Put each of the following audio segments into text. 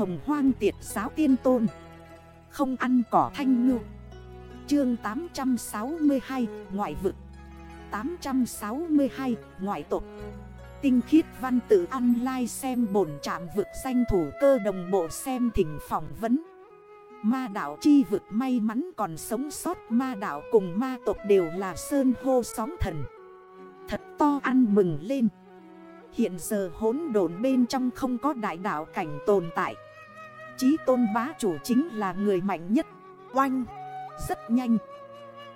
hồng hoang tiệt giáo tiên tôn. Không ăn cỏ thanh ngư. Chương 862 ngoại vực. 862 ngoại tộc. Tinh khiết văn tự online xem bổn trạm vực danh thủ cơ đồng bộ xem thỉnh phỏng vấn. Ma đảo chi vực may mắn còn sống sót, ma đảo cùng ma tộc đều là sơn hô sóng thần. Thật to ăn mừng lên. Hiện giờ hốn đồn bên trong không có đại đảo cảnh tồn tại. Chí tôn bá chủ chính là người mạnh nhất. Oanh, Rất nhanh.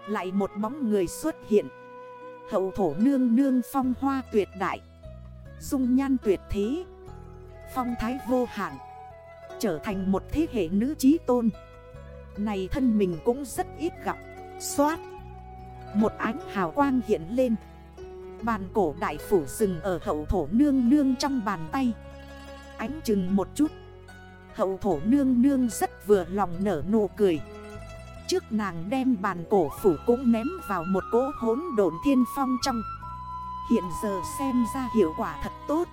Lại một bóng người xuất hiện. Hậu thổ nương nương phong hoa tuyệt đại. Dung nhan tuyệt thế. Phong thái vô hạn. Trở thành một thế hệ nữ trí tôn. Này thân mình cũng rất ít gặp. Xoát. Một ánh hào quang hiện lên. Bàn cổ đại phủ rừng ở hậu thổ nương nương trong bàn tay. Ánh chừng một chút. Hậu thổ nương nương rất vừa lòng nở nụ cười. Trước nàng đem bàn cổ phủ cũng ném vào một cỗ hốn độn thiên phong trong. Hiện giờ xem ra hiệu quả thật tốt.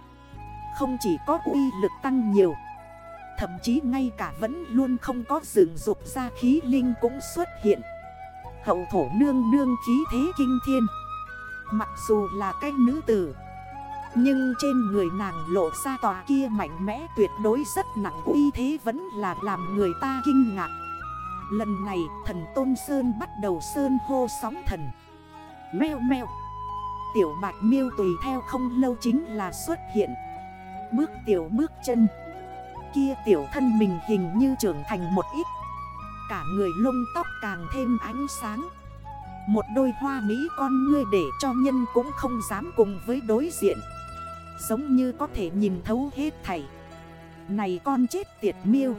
Không chỉ có uy lực tăng nhiều, Thậm chí ngay cả vẫn luôn không có dựng dục ra khí linh cũng xuất hiện. Hậu thổ nương nương khí thế kinh thiên. Mặc dù là cái nữ tử nhưng trên người nàng lộ ra tòa kia mạnh mẽ tuyệt đối rất nặng, uy thế vẫn là làm người ta kinh ngạc. Lần này, thần Tôn Sơn bắt đầu Sơn hô sóng thần. Mèo mèo. Tiểu bạch miêu tùy theo không lâu chính là xuất hiện. Bước tiểu bước chân. Kia tiểu thân mình hình như trưởng thành một ít. Cả người lông tóc càng thêm ánh sáng. Một đôi hoa mỹ con ngươi để cho nhân cũng không dám cùng với đối diện. Giống như có thể nhìn thấu hết thảy. Này con chết tiệt miêu.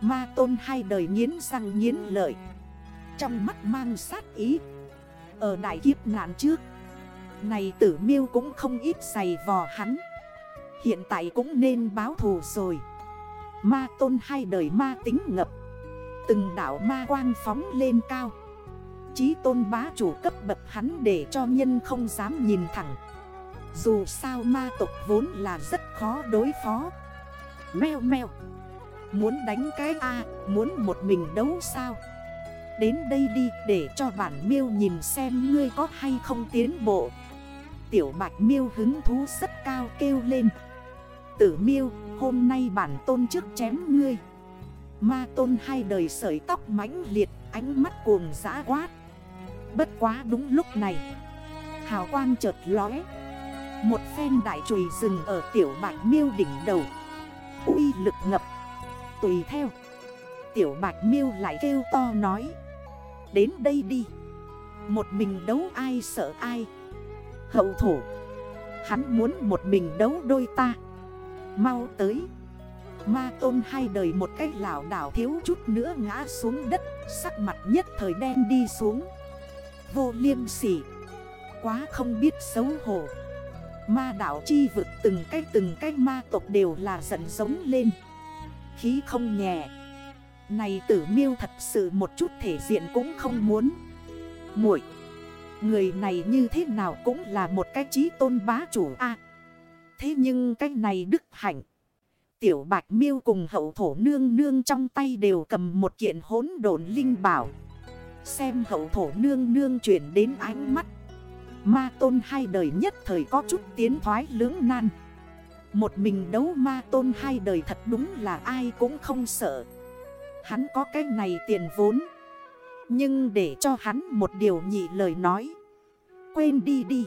Ma tôn hai đời nghiến răng nghiến lợi. Trong mắt mang sát ý. Ở đại kiếp nạn trước. Này tử miêu cũng không ít giày vò hắn. Hiện tại cũng nên báo thù rồi. Ma tôn hai đời ma tính ngập. Từng đảo ma quang phóng lên cao. Chí tôn bá chủ cấp bậc hắn để cho nhân không dám nhìn thẳng. Dù sao ma tộc vốn là rất khó đối phó. Mèo mèo. Muốn đánh cái A, Muốn một mình đấu sao? Đến đây đi để cho bản miêu nhìn xem ngươi có hay không tiến bộ. Tiểu bạch miêu hứng thú rất cao kêu lên. Tử miêu, hôm nay bản tôn trước chém ngươi. Ma tôn hai đời sợi tóc mãnh liệt, Ánh mắt cuồng dã quát. Bất quá đúng lúc này, Hào quang chợt lóe. Một phen đại chùy rừng ở tiểu bạch miêu đỉnh đầu. Uy lực ngập. Tùy theo. Tiểu bạch miêu lại kêu to nói. Đến đây đi. Một mình đấu ai sợ ai. Hậu thổ. Hắn muốn một mình đấu đôi ta. Mau tới. Ma tôn hai đời một cái lảo đảo thiếu chút nữa ngã xuống đất. Sắc mặt nhất thời đen đi xuống. Vô liêm sỉ. Quá không biết xấu hổ. Ma đảo chi vực, từng cái từng cái ma tộc đều là giận giống lên. Khí không nhẹ. Này tử miêu thật sự một chút thể diện cũng không muốn. Muội, Người này như thế nào cũng là một cái trí tôn bá chủ a. Thế nhưng cái này đức hạnh. Tiểu bạch miêu cùng hậu thổ nương nương trong tay đều cầm một kiện hốn độn linh bảo. Xem hậu thổ nương nương chuyển đến ánh mắt Ma tôn hai đời nhất thời có chút tiến thoái lưỡng nan. Một mình đấu ma tôn hai đời thật đúng là ai cũng không sợ. Hắn có cái này tiền vốn. Nhưng để cho hắn một điều nhị lời nói. Quên đi đi.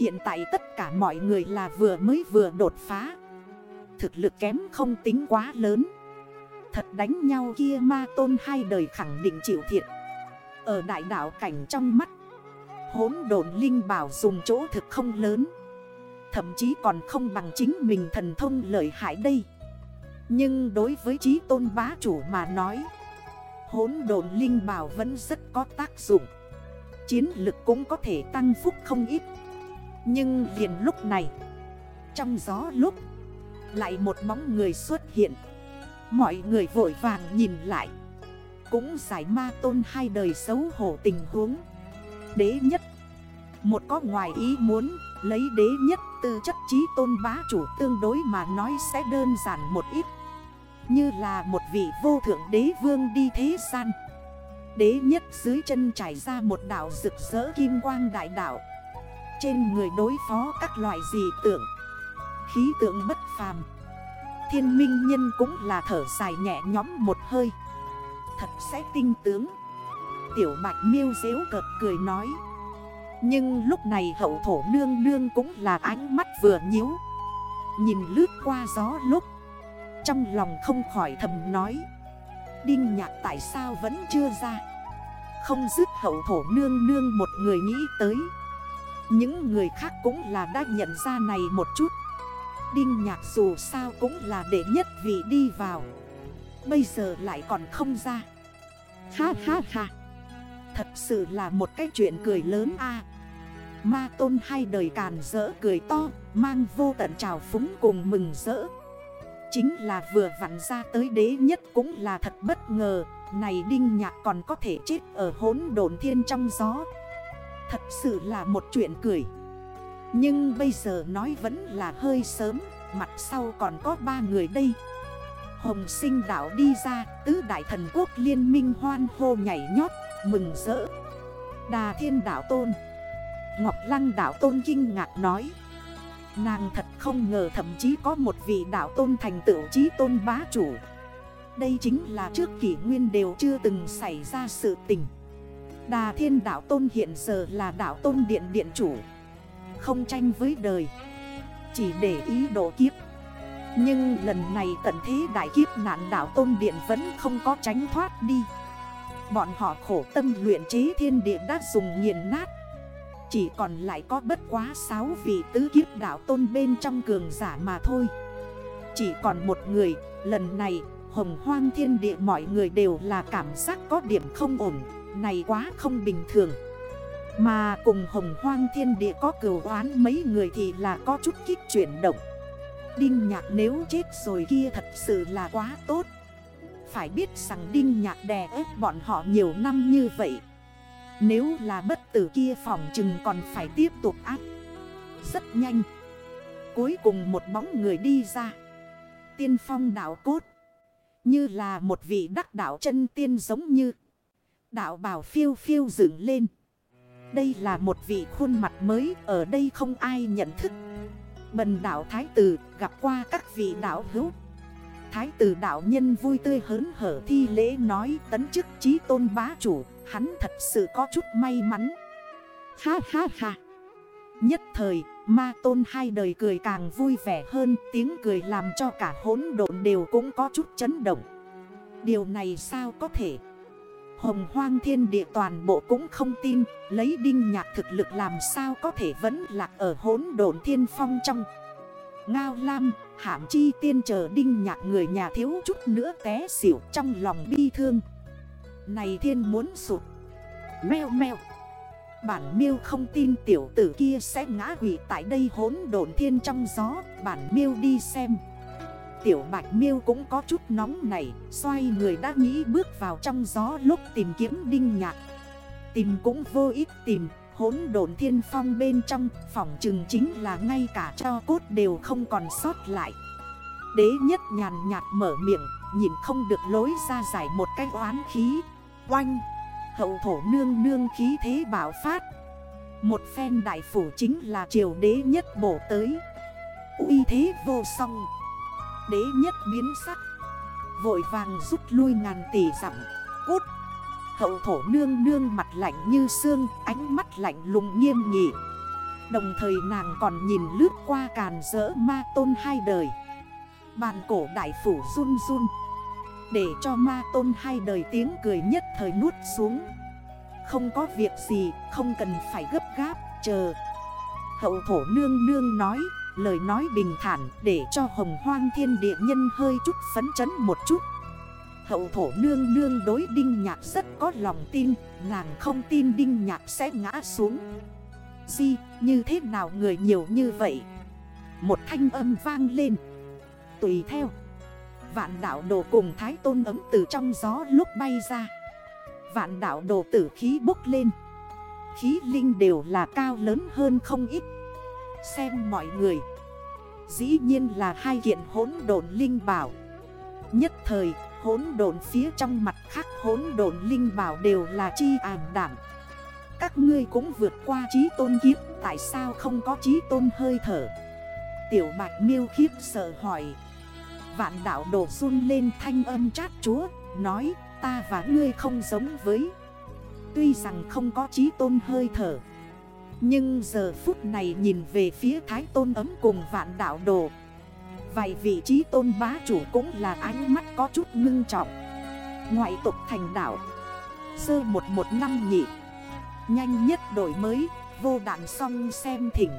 Hiện tại tất cả mọi người là vừa mới vừa đột phá. Thực lực kém không tính quá lớn. Thật đánh nhau kia ma tôn hai đời khẳng định chịu thiệt. Ở đại đảo cảnh trong mắt Hốn đồn linh bảo dùng chỗ thực không lớn. Thậm chí còn không bằng chính mình thần thông lợi hại đây. Nhưng đối với trí tôn bá chủ mà nói Hốn đồn linh bảo vẫn rất có tác dụng. Chiến lực cũng có thể tăng phúc không ít. Nhưng liền lúc này, Trong gió lúc, Lại một bóng người xuất hiện. Mọi người vội vàng nhìn lại. Cũng giải ma tôn hai đời xấu hổ tình huống. Đế nhất. Một có ngoài ý muốn, Lấy đế nhất tư chất trí tôn bá chủ tương đối mà nói sẽ đơn giản một ít. Như là một vị vô thượng đế vương đi thế gian. Đế nhất dưới chân trải ra một đảo rực rỡ kim quang đại đảo. Trên người đối phó các loại dị tượng. Khí tượng bất phàm. Thiên minh nhân cũng là thở dài nhẹ nhóm một hơi. Thật sẽ tinh tướng. Tiểu bạch miêu dễu cợt cười nói. Nhưng lúc này hậu thổ nương nương cũng là ánh mắt vừa nhíu. Nhìn lướt qua gió lúc, Trong lòng không khỏi thầm nói. Đinh nhạc tại sao vẫn chưa ra? Không dứt hậu thổ nương nương một người nghĩ tới. Những người khác cũng là đã nhận ra này một chút. Đinh nhạc dù sao cũng là đệ nhất vị đi vào. Bây giờ lại còn không ra. Ha ha ha. Thật sự là một cái chuyện cười lớn a. Ma tôn hai đời càn rỡ cười to, Mang vô tận trào phúng cùng mừng rỡ. Chính là vừa vặn ra tới đế nhất cũng là thật bất ngờ, Này đinh nhạc còn có thể chết ở hốn đồn thiên trong gió. Thật sự là một chuyện cười. Nhưng bây giờ nói vẫn là hơi sớm, Mặt sau còn có ba người đây. Hồng sinh đảo đi ra, Tứ đại thần quốc liên minh hoan hô nhảy nhót. Mừng rỡ. Đà thiên đảo tôn. Ngọc lăng đảo tôn kinh ngạc nói. Nàng thật không ngờ thậm chí có một vị đảo tôn thành tựu trí tôn bá chủ. Đây chính là trước kỷ nguyên đều chưa từng xảy ra sự tình. Đà thiên đảo tôn hiện giờ là đảo tôn điện điện chủ. Không tranh với đời. Chỉ để ý độ kiếp. Nhưng lần này tận thế đại kiếp nạn đảo tôn điện vẫn không có tránh thoát đi. Bọn họ khổ tâm luyện chế thiên địa đã dùng nghiền nát. Chỉ còn lại có bất quá 6 vị tứ kiếp đảo tôn bên trong cường giả mà thôi. Chỉ còn một người, lần này hồng hoang thiên địa mọi người đều là cảm giác có điểm không ổn Này quá không bình thường. Mà cùng hồng hoang thiên địa có cửu oán mấy người thì là có chút kích chuyển động. Đinh nhạc nếu chết rồi kia thật sự là quá tốt phải biết rằng Đinh Nhạc đè ép bọn họ nhiều năm như vậy. Nếu là bất tử kia phòng chừng còn phải tiếp tục áp. Rất nhanh. Cuối cùng một bóng người đi ra. Tiên phong đảo cốt. Như là một vị đắc đảo chân tiên giống như. Đảo bảo phiêu phiêu dựng lên. Đây là một vị khuôn mặt mới, Ở đây không ai nhận thức. Bần đảo Thái Tử gặp qua các vị đảo hữu. Thái tử đạo nhân vui tươi hớn hở thi lễ nói tấn chức trí tôn bá chủ Hắn thật sự có chút may mắn. Ha ha ha. Nhất thời ma tôn hai đời cười càng vui vẻ hơn Tiếng cười làm cho cả hốn độn đều cũng có chút chấn động. Điều này sao có thể? Hồng hoang thiên địa toàn bộ cũng không tin Lấy đinh nhạc thực lực làm sao có thể vẫn lạc ở hốn độn thiên phong trong. Ngao Lam, hạm chi tiên chờ đinh nhạc người nhà thiếu chút nữa té xỉu trong lòng bi thương. Này thiên muốn sụt. Mèo mèo. Bản miêu không tin tiểu tử kia sẽ ngã quỷ tại đây hốn đồn thiên trong gió. Bản miêu đi xem. Tiểu bạch miêu cũng có chút nóng này Xoay người đã nghĩ bước vào trong gió lúc tìm kiếm đinh nhạc Tìm cũng vô ích tìm hốn đồn thiên phong bên trong phòng chừng chính là ngay cả cho cốt đều không còn sót lại. Đế nhất nhàn nhạt mở miệng, Nhìn không được lối ra giải một cái oán khí. Oanh! Hậu thổ nương nương khí thế bảo phát. Một phen đại phủ chính là triều đế nhất bổ tới. Uy thế vô song. Đế nhất biến sắc. Vội vàng rút lui ngàn tỷ dặm. Cút Hậu thổ nương nương mặt lạnh như xương, Ánh mắt lạnh lùng nghiêm nghị. Đồng thời nàng còn nhìn lướt qua càn rỡ ma tôn hai đời. Bàn cổ đại phủ run run. Để cho ma tôn hai đời tiếng cười nhất thời nuốt xuống. Không có việc gì, không cần phải gấp gáp, chờ. Hậu thổ nương nương nói, Lời nói bình thản để cho hồng hoang thiên địa nhân hơi chút phấn chấn một chút. Hậu thổ nương nương đối đinh nhạc rất có lòng tin, Nàng không tin đinh nhạc sẽ ngã xuống. Di, như thế nào người nhiều như vậy? Một thanh âm vang lên. Tùy theo, Vạn đảo đồ cùng thái tôn ấm từ trong gió lúc bay ra. Vạn đảo đồ tử khí bốc lên. Khí linh đều là cao lớn hơn không ít. Xem mọi người, Dĩ nhiên là hai kiện hỗn đồn linh bảo. Nhất thời, hỗn độn phía trong mặt khác hỗn độn linh bảo đều là chi ảm đảm Các ngươi cũng vượt qua trí tôn kiếp, Tại sao không có trí tôn hơi thở? Tiểu bạch miêu khiếp sợ hỏi. Vạn đảo đổ run lên thanh âm chát chúa, Nói, ta và ngươi không giống với. Tuy rằng không có trí tôn hơi thở, Nhưng giờ phút này nhìn về phía thái tôn ấm cùng vạn đảo đồ Vài vị trí tôn bá chủ cũng là ánh mắt có chút ngưng trọng. Ngoại tục thành đảo Sơ 115 nhị. Nhanh nhất đổi mới. Vô đạn xong xem thỉnh.